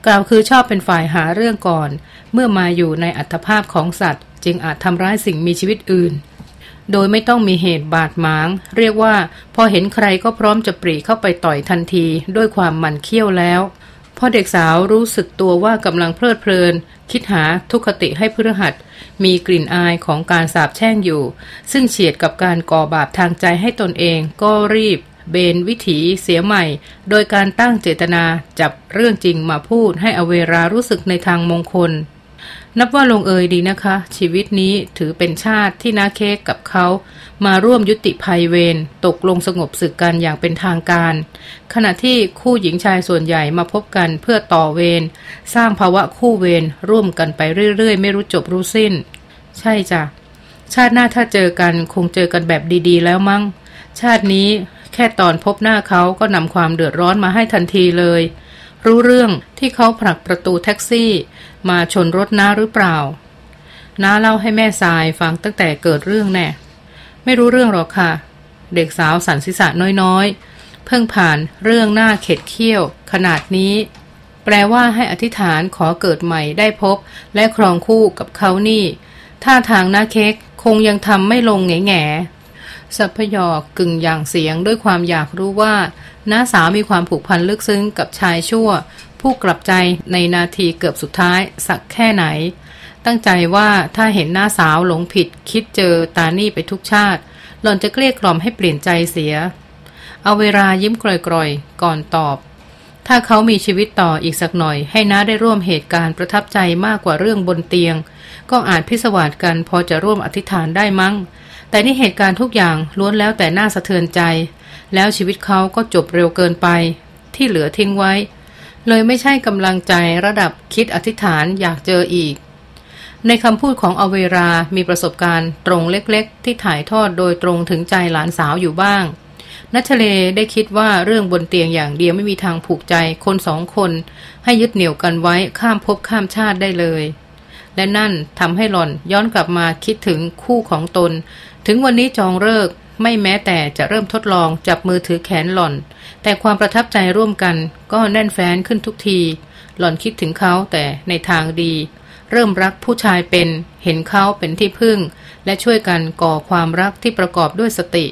Speaker 1: กล่าวคือชอบเป็นฝ่ายหาเรื่องก่อน เมื่อมาอยู่ในอัตภาพของสัตว์ จึงอาจทำร้ายสิ่งมีชีวิตอื่น โดยไม่ต้องมีเหตุบาดหมาง เรียกว่าพอเห็นใครก็พร้อมจะปรีเข้าไปต่อยทันทีด้วยความมันเคี้ยวแล้วพอเด็กสาวรู้สึกตัวว่ากำลังเพลิดเพลิน คิดหาทุกขติให้พฤหัส มีกลิ่นอายของการสาบแช่งอยู่ ซึ่งเฉียดกับการก่อบาปทางใจให้ตนเอง ก็รีบ เบนวิถีเสียใหม่ โดยการตั้งเจตนาจับเรื่องจริงมาพูดให้อเวรารู้สึกในทางมงคล นับว่าลงเอยดีนะคะ ชีวิตนี้ถือเป็นชาติที่นาเค้กกับเขา มาร่วมยุติภัยเวรตกลงสงบศึกกันอย่างเป็นทางการ ขณะที่คู่หญิงชายส่วนใหญ่มาพบกันเพื่อต่อเวรสร้างภาวะคู่เวรร่วมกันไปเรื่อยๆ ไม่รู้จบรู้สิ้น ใช่จ้ะชาติหน้าถ้าเจอกันคงเจอกันแบบดีๆ แล้วมั้ง ชาตินี้แค่ตอนพบหน้าเขาก็นำความเดือดร้อนมาให้ทันทีเลยรู้เรื่องที่เขาผลักประตูแท็กซี่ มาชนรถน้าหรือเปล่า น้าเล่าให้แม่ทรายฟังตั้งแต่เกิดเรื่องแน่ ไม่รู้เรื่องหรอกค่ะ เด็กสาวสันสิษะน้อยๆ เพิ่งผ่านเรื่องหน้าเข็ดเคี้ยว ขนาดนี้ แปลว่าให้อธิษฐานขอเกิดใหม่ได้พบ และครองคู่กับเขานี่ท่าทางหน้าเค้กคงยังทำไม่ลงแง่แง่สัพยอกกึ่งอย่างเสียงด้วยความอยากรู้ว่าน้าสาวมีความผูกพันลึกซึ้งกับชายชั่ว ผู้กลับใจในนาทีเกือบสุดท้ายสักแค่ไหน ตั้งใจว่าถ้าเห็นหน้าสาวหลงผิด คิดเจอตานี่ไปทุกชาติ หล่อนจะเกลี้ยกล่อมให้เปลี่ยนใจเสีย เอาเวลายิ้มกร่อยๆ ก่อนตอบ ถ้าเขามีชีวิตต่ออีกสักหน่อย ให้น้าได้ร่วมเหตุการณ์ประทับใจมากกว่าเรื่องบนเตียง ก็อาจพิสวาสกันพอจะร่วมอธิษฐานได้มั้ง แต่นี่เหตุการณ์ทุกอย่างล้วนแล้วแต่น่าสะเทือนใจ แล้วชีวิตเขาก็จบเร็วเกินไป ที่เหลือทิ้งไว้ เลยไม่ใช่กำลังใจระดับคิดอธิษฐานอยากเจออีก ในคำพูดของอเวรามีประสบการณ์ตรงเล็กๆ ที่ถ่ายทอดโดยตรงถึงใจหลานสาวอยู่บ้างนัชเลได้คิดว่าเรื่องบนเตียงอย่างเดียวไม่มีทางผูกใจคนสองคน ให้ยึดเหนี่ยวกันไว้ข้ามภพข้ามชาติได้เลย และนั่นทำให้หล่อนย้อนกลับมาคิดถึงคู่ของตน ถึงวันนี้จองเลิก ไม่แม้แต่จะเริ่มทดลองจับมือถือแขนหล่อน แต่ความประทับใจร่วมกันก็แน่นแฟ้นขึ้นทุกที หล่อนคิดถึงเขาแต่ในทางดี เริ่มรักผู้ชายเป็นเห็นเขาเป็นที่พึ่ง และช่วยกันก่อความรักที่ประกอบด้วยสติ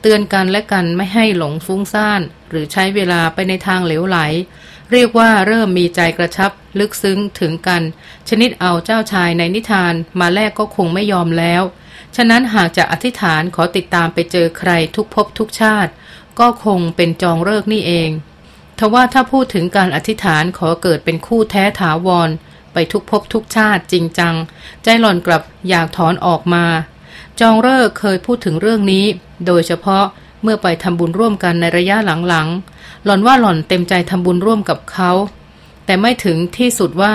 Speaker 1: เตือนกันและกันไม่ให้หลงฟุ้งซ่าน หรือใช้เวลาไปในทางเหลวไหล เรียกว่าเริ่มมีใจกระชับ ลึกซึ้งถึงกัน ชนิดเอาเจ้าชายในนิทานมาแลกก็คงไม่ยอมแล้ว ฉะนั้นหากจะอธิษฐานขอติดตามไปเจอใครทุกภพทุกชาติ ก็คงเป็นจองเลิกนี่เอง ทว่าถ้าพูดถึงการอธิษฐานขอเกิดเป็นคู่แท้ถาวร ไปทุกภพทุกชาติจริงจัง ใจหล่อนกลับอยากถอนออกมา จองเลิกเคยพูดถึงเรื่องนี้ โดยเฉพาะเมื่อไปทำบุญร่วมกันในระยะหลังๆ หล่อนว่าหล่อนเต็มใจทำบุญร่วมกับเขา แต่ไม่ถึงที่สุดว่า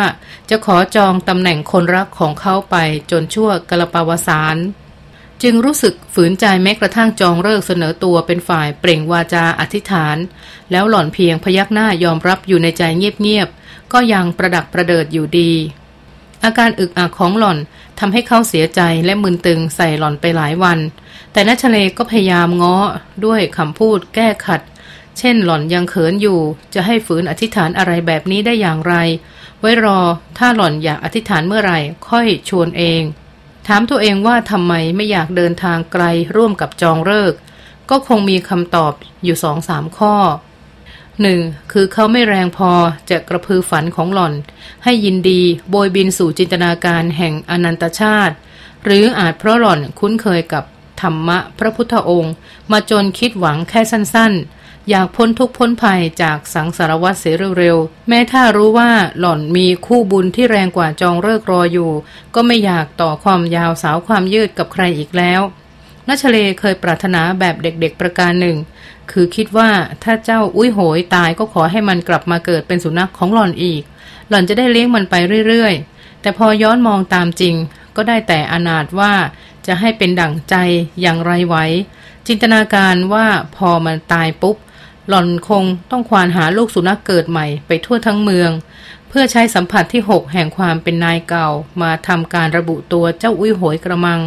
Speaker 1: จะขอจองตำแหน่งคนรักของเขาไปจนชั่วกระปาวสาร จึงรู้สึกฝืนใจแม้กระทั่งจองเลิกเสนอตัวเป็นฝ่ายเปล่งวาจาอธิษฐาน แล้วหล่อนเพียงพยักหน้ายอมรับอยู่ในใจเงียบๆ ก็ยังประดักประเดิดอยู่ดี อาการอึกอักของหล่อนทำให้เขาเสียใจและมึนตึงใส่หล่อนไปหลายวัน แต่นัชเลก็พยายามง้อด้วยคำพูดแก้ขัด เช่นหล่อนยังเขินอยู่ จะให้ฝืนอธิษฐานอะไรแบบนี้ได้อย่างไร ไว้รอถ้าหล่อนอยากอธิษฐานเมื่อไหร่ค่อยชวนเอง ถามตัวเองว่าทำไมไม่อยากเดินทางไกลร่วมกับจองเลิก ก็คงมีคำตอบอยู่สองสามข้อหนึ่งคือเขาไม่แรงพอจะกระพือฝันของหล่อน ให้ยินดีโบยบินสู่จินตนาการแห่งอนันตชาติ หรืออาจเพราะหล่อนคุ้นเคยกับธรรมะพระพุทธองค์ มาจนคิดหวังแค่สั้น อยากพ้นทุกพ้นภัยจากสังสารวัตรเสียเร็วๆ แม้ถ้ารู้ว่าหล่อนมีคู่บุญที่แรงกว่าจองเลิกรออยู่ ก็ไม่อยากต่อความยาวสาวความยืดกับใครอีกแล้วนัชเลเคยปรารถนาแบบเด็กๆประการหนึ่ง คือคิดว่าถ้าเจ้าอุ้ยโหยตายก็ขอให้มันกลับมาเกิดเป็นสุนัขของหล่อนอีก หล่อนจะได้เลี้ยงมันไปเรื่อยๆ แต่พอย้อนมองตามจริง ก็ได้แต่อนาถว่าจะให้เป็นดั่งใจอย่างไรไว้ จินตนาการว่าพอมันตายปุ๊บ หล่อนคงต้องควานหาลูกสุนัขเกิดใหม่ไปทั่วทั้งเมือง เพื่อใช้สัมผัสที่หกแห่งความเป็นนายเก่า มาทำการระบุตัวเจ้าอุ้ยโหยกระมัง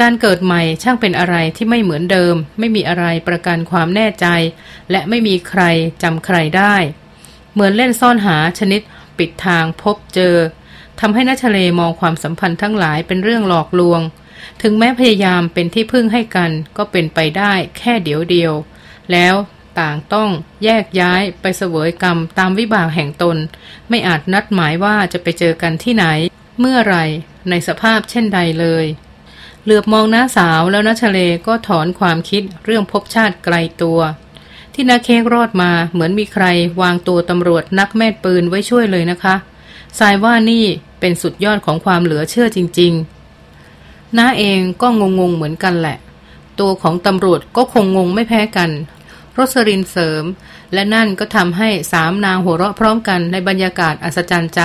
Speaker 1: การเกิดใหม่ช่างเป็นอะไรที่ไม่เหมือนเดิม ไม่มีอะไรประกันความแน่ใจ และไม่มีใครจำใครได้ เหมือนเล่นซ่อนหาชนิดปิดทางพบเจอทำให้นัชเลมองความสัมพันธ์ทั้งหลายเป็นเรื่องหลอกลวง ถึงแม้พยายามเป็นที่พึ่งให้กันก็เป็นไปได้แค่เดียวเดียว แล้ว ต่างต้องแยกย้ายไปเสวยกรรมตามวิบากแห่งตน ไม่อาจนัดหมายว่าจะไปเจอกันที่ไหน เมื่อไรในสภาพเช่นใดเลย เหลือบมองน้าสาวแล้วนัชเลก็ถอนความคิดเรื่องพบชาติไกลตัว ที่นาเค้กรอดมาเหมือนมีใครวางตัวตำรวจนักแม่ปืนไว้ช่วยเลยนะคะสายว่านี่เป็นสุดยอดของความเหลือเชื่อจริง ๆน้าเองก็งงงเหมือนกันแหละตัวของตำรวจก็คงงงไม่แพ้กัน รสรินเสริม และนั่นก็ทำให้สามนางหัวเราะพร้อมกันในบรรยากาศอัศจรรย์ใจ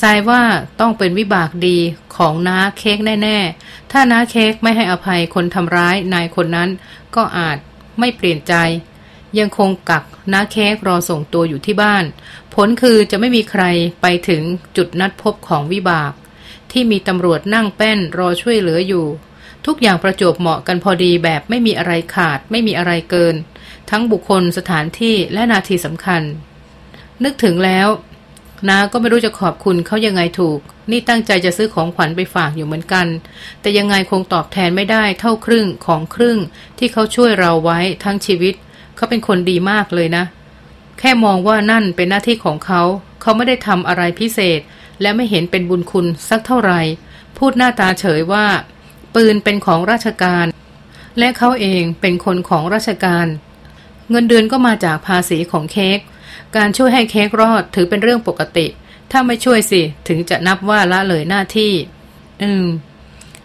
Speaker 1: ทรายว่าต้องเป็นวิบากดีของน้าเค้กแน่ๆ ถ้าน้าเค้กไม่ให้อภัยคนทำร้ายนายคนนั้น ก็อาจไม่เปลี่ยนใจ ยังคงกักน้าเค้กรอส่งตัวอยู่ที่บ้าน ผลคือจะไม่มีใครไปถึงจุดนัดพบของวิบาก ที่มีตำรวจนั่งแป้นรอช่วยเหลืออยู่ ทุกอย่างประจวบเหมาะกันพอดีแบบไม่มีอะไรขาดไม่มีอะไรเกิน ทั้งบุคคลสถานที่และนาทีสำคัญ นึกถึงแล้วนาก็ไม่รู้จะขอบคุณเขายังไงถูก นี่ตั้งใจจะซื้อของขวัญไปฝากอยู่เหมือนกัน แต่ยังไงคงตอบแทนไม่ได้เท่าครึ่งของครึ่งที่เขาช่วยเราไว้ทั้งชีวิต เขาเป็นคนดีมากเลยนะ แค่มองว่านั่นเป็นหน้าที่ของเขา เขาไม่ได้ทำอะไรพิเศษ และไม่เห็นเป็นบุญคุณสักเท่าไหร่ พูดหน้าตาเฉยว่า ปืนเป็นของราชการ และเขาเองเป็นคนของราชการ เงินเดือนก็มาจากภาษีของเค้ก การช่วยให้เค้กรอดถือเป็นเรื่องปกติ ถ้าไม่ช่วยสิ ถึงจะนับว่าละเลยหน้าที่ อืม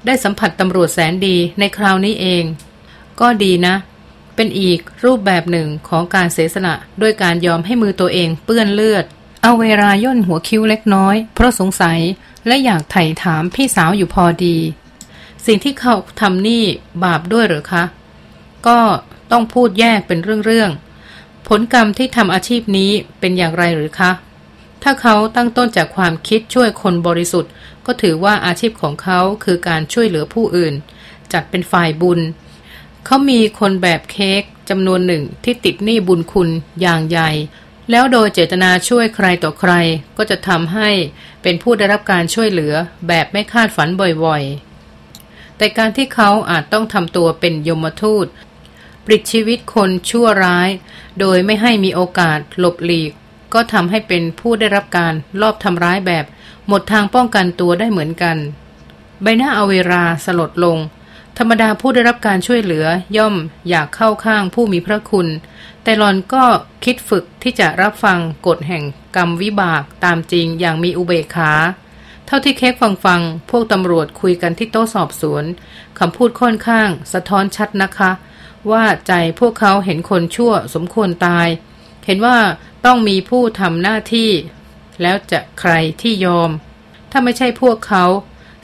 Speaker 1: ได้สัมผัสตำรวจแสนดีในคราวนี้เอง ก็ดีนะ เป็นอีกรูปแบบหนึ่งของการเสียสละด้วยการยอมให้มือตัวเองเปื้อนเลือด เอาเวลาย่นหัวคิ้วเล็กน้อย เพราะสงสัยและอยากไถ่ถามพี่สาวอยู่พอดี สิ่งที่เขาทำนี่บาปด้วยหรือคะ ก็ ต้องพูดแยกเป็นเรื่องๆ ผลกรรมที่ทำอาชีพนี้เป็นอย่างไรหรือคะ ถ้าเขาตั้งต้นจากความคิดช่วยคนบริสุทธิ์ ก็ถือว่าอาชีพของเขาคือการช่วยเหลือผู้อื่น จัดเป็นฝ่ายบุญ เขามีคนแบบเค้กจำนวนหนึ่งที่ติดหนี้บุญคุณอย่างใหญ่แล้วโดยเจตนาช่วยใครต่อใครก็จะทำให้เป็นผู้ได้รับการช่วยเหลือแบบไม่คาดฝันบ่อยๆ แต่การที่เขาอาจต้องทำตัวเป็นยมทูต ปลิดชีวิตคนชั่วร้าย โดยไม่ให้มีโอกาสหลบหลีก ก็ทำให้เป็นผู้ได้รับการลอบทำร้ายแบบ หมดทางป้องกันตัวได้เหมือนกัน ใบหน้าอเวราสลดลง ธรรมดาผู้ได้รับการช่วยเหลือย่อมอยากเข้าข้างผู้มีพระคุณ แต่หลอนก็คิดฝึกที่จะรับฟังกฎแห่งกรรมวิบากตามจริงอย่างมีอุเบกขาเท่าที่เค้กฟังฟัง พวกตำรวจคุยกันที่โต๊ะสอบสวนคำพูดค่อนข้าง สะท้อนชัดนะคะ ว่าใจพวกเขาเห็นคนชั่วสมควรตาย เห็นว่าต้องมีผู้ทำหน้าที่ แล้วจะใครที่ยอม ถ้าไม่ใช่พวกเขา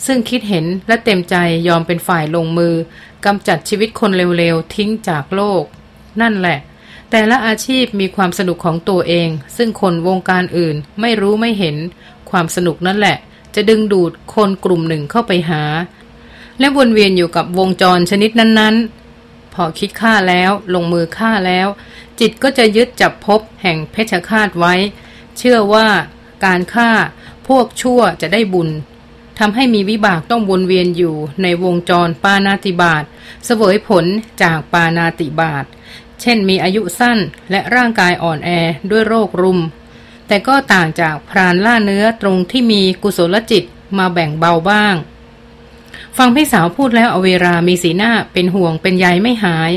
Speaker 1: ซึ่งคิดเห็นและเต็มใจยอมเป็นฝ่ายลงมือกำจัดชีวิตคนเร็วๆทิ้งจากโลก นั่นแหละ แต่ละอาชีพมีความสนุกของตัวเอง ซึ่งคนวงการอื่นไม่รู้ไม่เห็น ความสนุกนั่นแหละ จะดึงดูดคนกลุ่มหนึ่งเข้าไปหา และวนเวียนอยู่กับวงจรชนิดนั้นๆ พอคิดฆ่าแล้วลงมือฆ่าแล้ว จิตก็จะยึดจับพบแห่งเพชฌฆาตไว้ เชื่อว่าการฆ่าพวกชั่วจะได้บุญทำให้มีวิบากต้องวนเวียนอยู่ในวงจรปานาติบาตเสวยผลจากปานาติบาตเช่นมีอายุสั้นและร่างกายอ่อนแอด้วยโรครุม แต่ก็ต่างจากพรานล่าเนื้อตรงที่มีกุศลจิตมาแบ่งเบาบ้าง ฟังพี่สาวพูดแล้วอเวรามีสีหน้าเป็นห่วงเป็นใยไม่หาย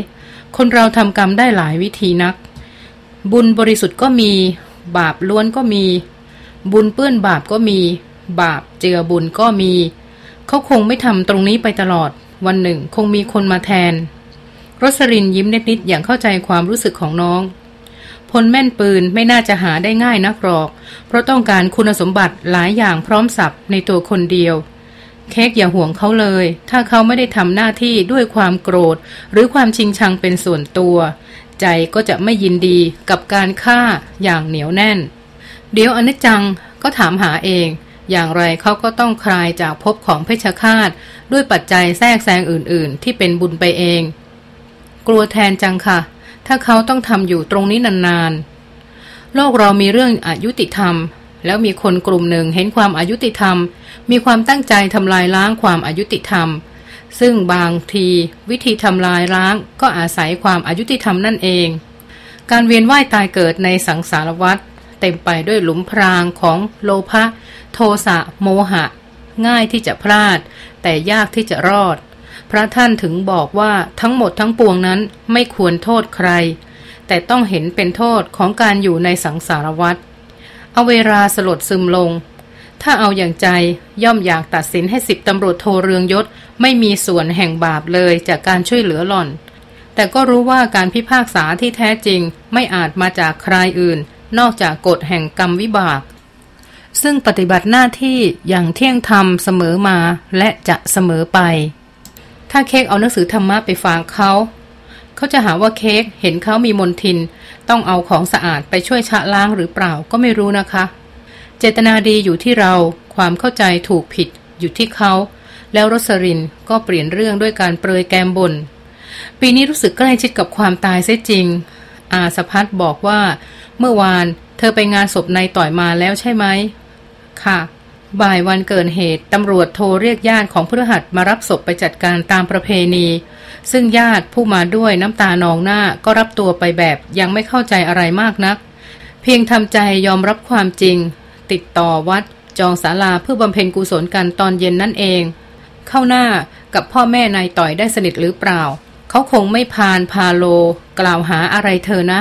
Speaker 1: คนเราทำกรรมได้หลายวิธีนัก บุญบริสุทธิ์ก็มี บาปล้วนก็มี บุญเปื้อนบาปก็มี บาปเจือบุญก็มี เขาคงไม่ทำตรงนี้ไปตลอด วันหนึ่งคงมีคนมาแทนรสรินยิ้มนิดๆอย่างเข้าใจความรู้สึกของน้องพลแม่นปืนไม่น่าจะหาได้ง่ายนักหรอก เพราะต้องการคุณสมบัติหลายอย่างพร้อมสับในตัวคนเดียว เค้กอย่าห่วงเขาเลย ถ้าเขาไม่ได้ทำหน้าที่ด้วยความโกรธ หรือความชิงชังเป็นส่วนตัว ใจก็จะไม่ยินดีกับการฆ่าอย่างเหนียวแน่น เดี๋ยวอนิจจังก็ถามหาเอง อย่างไรเขาก็ต้องคลายจากภพของเพชฌฆาต ด้วยปัจจัยแทรกแซงอื่น ๆ ที่เป็นบุญไปเอง กลัวแทนจังค่ะ ถ้าเขาต้องทำอยู่ตรงนี้นานๆ โลกเรามีเรื่องอายุติธรรม แล้วมีคนกลุ่มหนึ่งเห็นความอายุติธรรม มีความตั้งใจทำลายล้างความอายุติธรรม ซึ่งบางทีวิธีทำลายล้างก็อาศัยความอายุติธรรมนั่นเอง การเวียนว่ายตายเกิดในสังสารวัฏเต็มไปด้วยหลุมพรางของโลภะโทสะโมหะ ง่ายที่จะพลาด แต่ยากที่จะรอด พระท่านถึงบอกว่าทั้งหมดทั้งปวงนั้นไม่ควรโทษใคร แต่ต้องเห็นเป็นโทษของการอยู่ในสังสารวัฏ เอาเวลาสลดซึมลง ถ้าเอาอย่างใจย่อมอยากตัดสินให้สิบตำรวจโทเรืองยศ ไม่มีส่วนแห่งบาปเลยจากการช่วยเหลือหล่อน แต่ก็รู้ว่าการพิพากษาที่แท้จริงไม่อาจมาจากใครอื่น นอกจากกฎแห่งกรรมวิบาก ซึ่งปฏิบัติหน้าที่อย่างเที่ยงธรรมเสมอมาและจะเสมอไป ถ้าเค้กเอาหนังสือธรรมะไปฝากเขา เขาจะหาว่าเค้กเห็นเขามีมนทิน ต้องเอาของสะอาดไปช่วยชะล้างหรือเปล่าก็ไม่รู้นะคะ เจตนาดีอยู่ที่เราความเข้าใจถูกผิดอยู่ที่เขา แล้วรสรินก็เปลี่ยนเรื่องด้วยการเปรยแกมบน ปีนี้รู้สึกใกล้ชิดกับความตายเสียจริง อาสพัฒบอกว่า เมื่อวานเธอไปงานศพนายต่อยมาแล้วใช่ไหมค่ะ บ่ายวันเกิดเหตุตำรวจโทรเรียกญาติของพฤหัสมารับศพไปจัดการตามประเพณี ซึ่งญาติผู้มาด้วยน้ำตานองหน้าก็รับตัวไปแบบยังไม่เข้าใจอะไรมากนัก เพียงทำใจยอมรับความจริง ติดต่อวัด จองศาลาเพื่อบำเพ็ญกุศลกันตอนเย็นนั่นเอง เข้าหน้ากับพ่อแม่นายต่อยได้สนิทหรือเปล่า เขาคงไม่พานพาโล กล่าวหาอะไรเธอนะ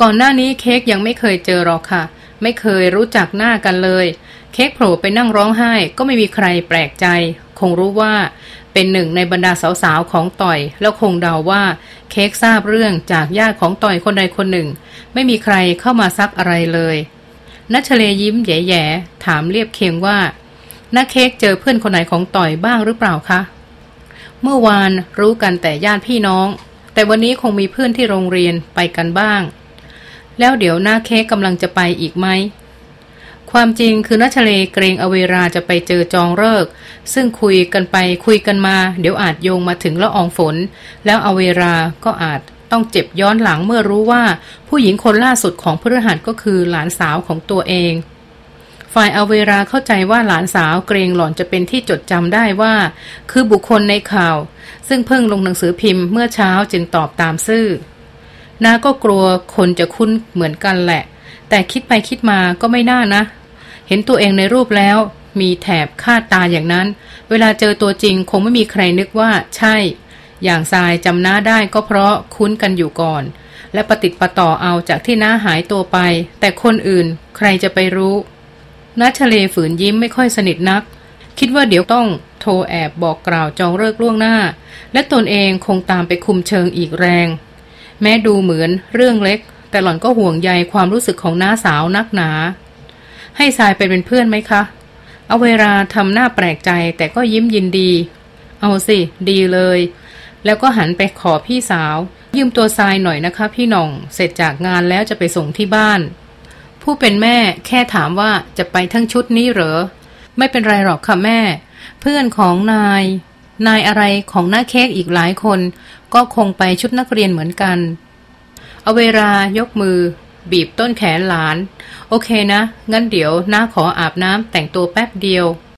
Speaker 1: ก่อนหน้านี้เค้กยังไม่เคยเจอหรอกค่ะ ไม่เคยรู้จักหน้ากันเลย เค้กโผล่ไปนั่งร้องไห้ก็ไม่มีใครแปลกใจ คงรู้ว่าเป็นหนึ่งในบรรดาสาวๆของต่อย แล้วคงเดาว่าเค้กทราบเรื่องจากญาติของต่อยคนใดคนหนึ่ง ไม่มีใครเข้ามาซักอะไรเลยนัชเลยิ้มแย่ๆถามเรียบเคียงว่าน้าเค้กเจอเพื่อนคนไหนของต่อยบ้างหรือเปล่าคะ เมื่อวานรู้กันแต่ญาติพี่น้อง แต่วันนี้คงมีเพื่อนที่โรงเรียนไปกันบ้าง แล้วเดี๋ยวหน้าเค้กกำลังจะไปอีกไหม ความจริงคือนัชเลเกรงอเวราจะไปเจอจองเลิก ซึ่งคุยกันไปคุยกันมา เดี๋ยวอาจโยงมาถึงละอองฝน แล้วอเวราก็อาจต้องเจ็บย้อนหลังเมื่อรู้ว่า ผู้หญิงคนล่าสุดของพฤหัสก็คือหลานสาวของตัวเอง ฝ่ายอเวราเข้าใจว่าหลานสาวเกรงหล่อนจะเป็นที่จดจำได้ว่า คือบุคคลในข่าว ซึ่งเพิ่งลงหนังสือพิมพ์เมื่อเช้าจึงตอบตามซื่อนาก็กลัวคนจะคุ้นเหมือนกันแหละ แต่คิดไปคิดมาก็ไม่น่านะ เห็นตัวเองในรูปแล้ว มีแถบคาดตาอย่างนั้น เวลาเจอตัวจริงคงไม่มีใครนึกว่าใช่ อย่างทรายจำหน้าได้ก็เพราะคุ้นกันอยู่ก่อน และปฏิติประต่อเอาจากที่น้าหายตัวไป แต่คนอื่นใครจะไปรู้นัชเลฝืนยิ้มไม่ค่อยสนิทนัก คิดว่าเดี๋ยวต้องโทรแอบบอกกล่าวจองเลิกล่วงหน้า และตนเองคงตามไปคุมเชิงอีกแรง แม้ดูเหมือนเรื่องเล็ก แต่หล่อนก็ห่วงใยความรู้สึกของน้าสาวนักหนา ให้ทรายไปเป็นเพื่อนไหมคะเอาเวลาทำหน้าแปลกใจแต่ก็ยิ้มยินดี เอาสิ ดีเลย แล้วก็หันไปขอพี่สาว ยืมตัวทรายหน่อยนะคะ พี่น่อง เสร็จจากงานแล้วจะไปส่งที่บ้าน ผู้เป็นแม่แค่ถามว่าจะไปทั้งชุดนี้เหรอ ไม่เป็นไรหรอกค่ะแม่ เพื่อนของนาย นายอะไรของหน้าเค้กอีกหลายคน ก็คงไปชุดนักเรียนเหมือนกัน เอาเวลายกมือ บีบต้นแขนหลาน โอเคนะ งั้นเดี๋ยวน้าขออาบน้ำแต่งตัวแป๊บเดียว